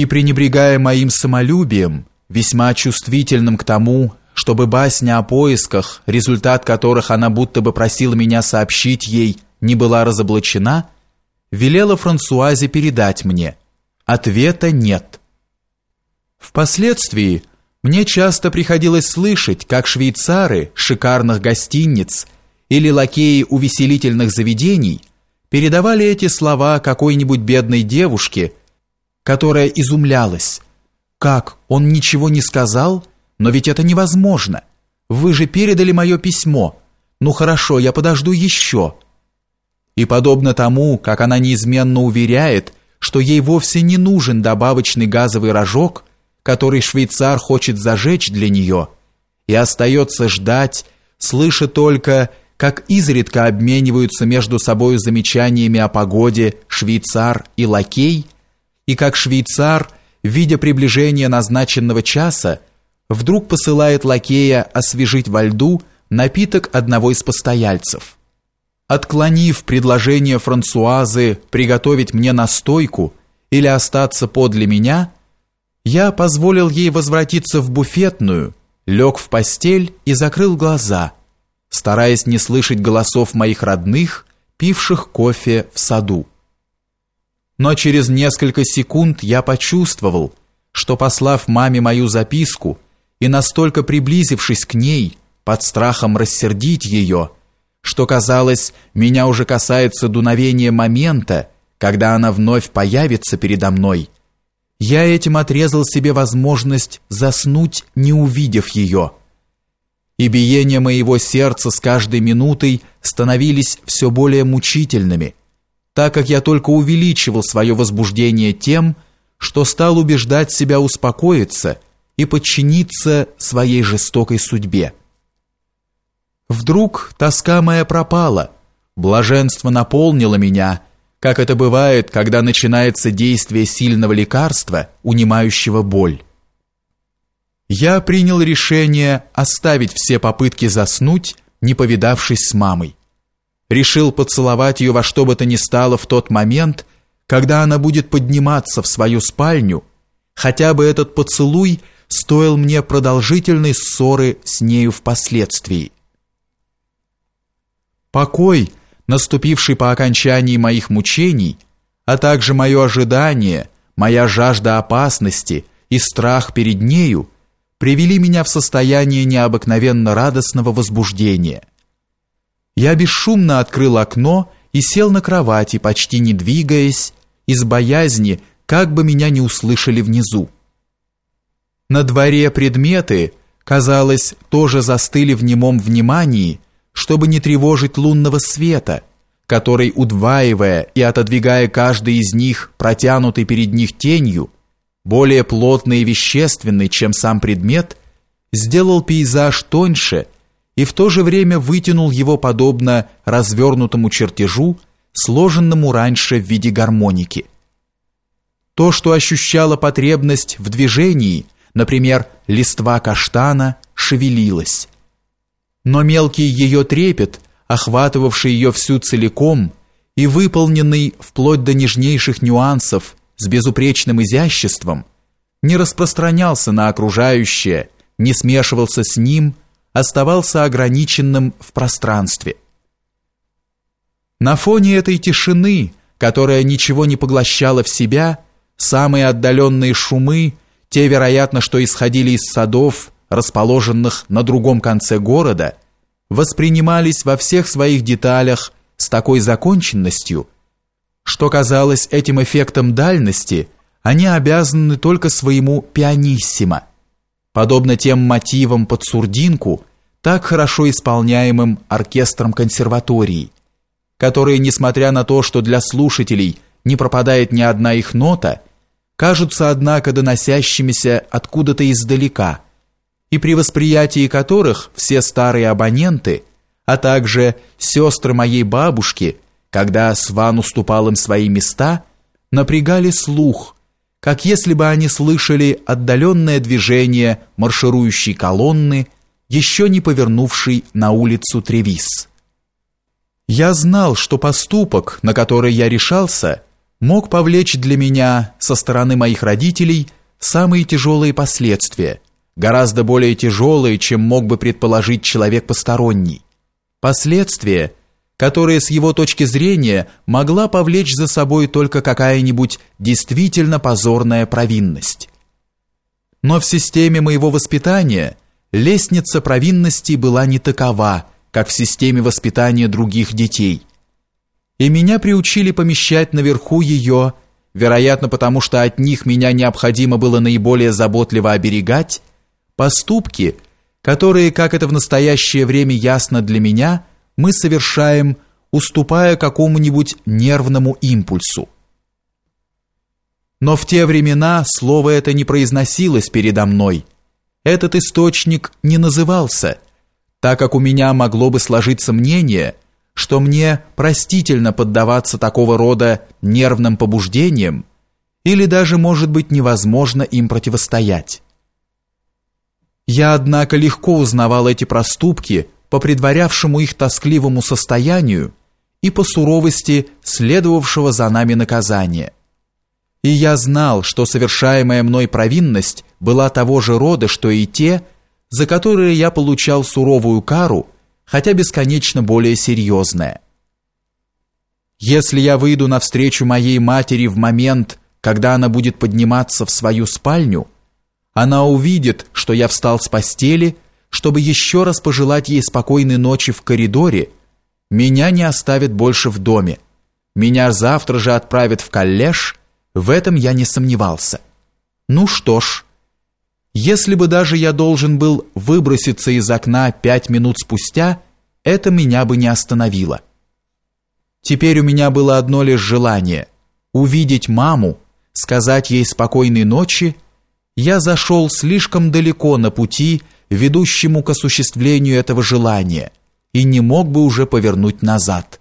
и пренебрегая моим самолюбием, весьма чувствительным к тому, чтобы басня о поисках, результат которых она будто бы просила меня сообщить ей, не была разоблачена, велела Франсуазе передать мне. Ответа нет. Впоследствии мне часто приходилось слышать, как швейцары шикарных гостиниц или лакеи увеселительных заведений передавали эти слова какой-нибудь бедной девушке, которая изумлялась. «Как? Он ничего не сказал? Но ведь это невозможно. Вы же передали мое письмо. Ну хорошо, я подожду еще». И подобно тому, как она неизменно уверяет, что ей вовсе не нужен добавочный газовый рожок, который швейцар хочет зажечь для нее, и остается ждать, слыша только, как изредка обмениваются между собою замечаниями о погоде швейцар и лакей – и как швейцар, видя приближение назначенного часа, вдруг посылает лакея освежить во льду напиток одного из постояльцев. Отклонив предложение Франсуазы приготовить мне настойку или остаться подле меня, я позволил ей возвратиться в буфетную, лег в постель и закрыл глаза, стараясь не слышать голосов моих родных, пивших кофе в саду но через несколько секунд я почувствовал, что, послав маме мою записку и настолько приблизившись к ней, под страхом рассердить ее, что, казалось, меня уже касается дуновения момента, когда она вновь появится передо мной, я этим отрезал себе возможность заснуть, не увидев ее. И биения моего сердца с каждой минутой становились все более мучительными – так как я только увеличивал свое возбуждение тем, что стал убеждать себя успокоиться и подчиниться своей жестокой судьбе. Вдруг тоска моя пропала, блаженство наполнило меня, как это бывает, когда начинается действие сильного лекарства, унимающего боль. Я принял решение оставить все попытки заснуть, не повидавшись с мамой решил поцеловать ее во что бы то ни стало в тот момент, когда она будет подниматься в свою спальню, хотя бы этот поцелуй стоил мне продолжительной ссоры с нею впоследствии. Покой, наступивший по окончании моих мучений, а также мое ожидание, моя жажда опасности и страх перед нею привели меня в состояние необыкновенно радостного возбуждения. Я бесшумно открыл окно и сел на кровати, почти не двигаясь, из боязни, как бы меня не услышали внизу. На дворе предметы, казалось, тоже застыли в немом внимании, чтобы не тревожить лунного света, который, удваивая и отодвигая каждый из них протянутый перед них тенью, более плотный и вещественный, чем сам предмет, сделал пейзаж тоньше – и в то же время вытянул его подобно развернутому чертежу, сложенному раньше в виде гармоники. То, что ощущало потребность в движении, например, листва каштана, шевелилось. Но мелкий ее трепет, охватывавший ее всю целиком и выполненный вплоть до нежнейших нюансов с безупречным изяществом, не распространялся на окружающее, не смешивался с ним, оставался ограниченным в пространстве. На фоне этой тишины, которая ничего не поглощала в себя, самые отдаленные шумы, те, вероятно, что исходили из садов, расположенных на другом конце города, воспринимались во всех своих деталях с такой законченностью, что казалось этим эффектом дальности они обязаны только своему пианиссимо – подобно тем мотивам под сурдинку, так хорошо исполняемым оркестром консерватории, которые, несмотря на то, что для слушателей не пропадает ни одна их нота, кажутся, однако, доносящимися откуда-то издалека, и при восприятии которых все старые абоненты, а также сестры моей бабушки, когда Сван уступал им свои места, напрягали слух – как если бы они слышали отдаленное движение марширующей колонны, еще не повернувшей на улицу Тревис. Я знал, что поступок, на который я решался, мог повлечь для меня со стороны моих родителей самые тяжелые последствия, гораздо более тяжелые, чем мог бы предположить человек посторонний. Последствия, которые с его точки зрения могла повлечь за собой только какая-нибудь действительно позорная провинность. Но в системе моего воспитания лестница провинностей была не такова, как в системе воспитания других детей. И меня приучили помещать наверху ее, вероятно, потому что от них меня необходимо было наиболее заботливо оберегать, поступки, которые, как это в настоящее время ясно для меня, мы совершаем, уступая какому-нибудь нервному импульсу. Но в те времена слово это не произносилось передо мной. Этот источник не назывался, так как у меня могло бы сложиться мнение, что мне простительно поддаваться такого рода нервным побуждениям или даже, может быть, невозможно им противостоять. Я, однако, легко узнавал эти проступки по предварявшему их тоскливому состоянию и по суровости следовавшего за нами наказания. И я знал, что совершаемая мной провинность была того же рода, что и те, за которые я получал суровую кару, хотя бесконечно более серьезная. Если я выйду навстречу моей матери в момент, когда она будет подниматься в свою спальню, она увидит, что я встал с постели, чтобы еще раз пожелать ей спокойной ночи в коридоре, меня не оставит больше в доме. Меня завтра же отправят в коллеж, в этом я не сомневался. Ну что ж, если бы даже я должен был выброситься из окна пять минут спустя, это меня бы не остановило. Теперь у меня было одно лишь желание – увидеть маму, сказать ей спокойной ночи. Я зашел слишком далеко на пути, ведущему к осуществлению этого желания, и не мог бы уже повернуть назад.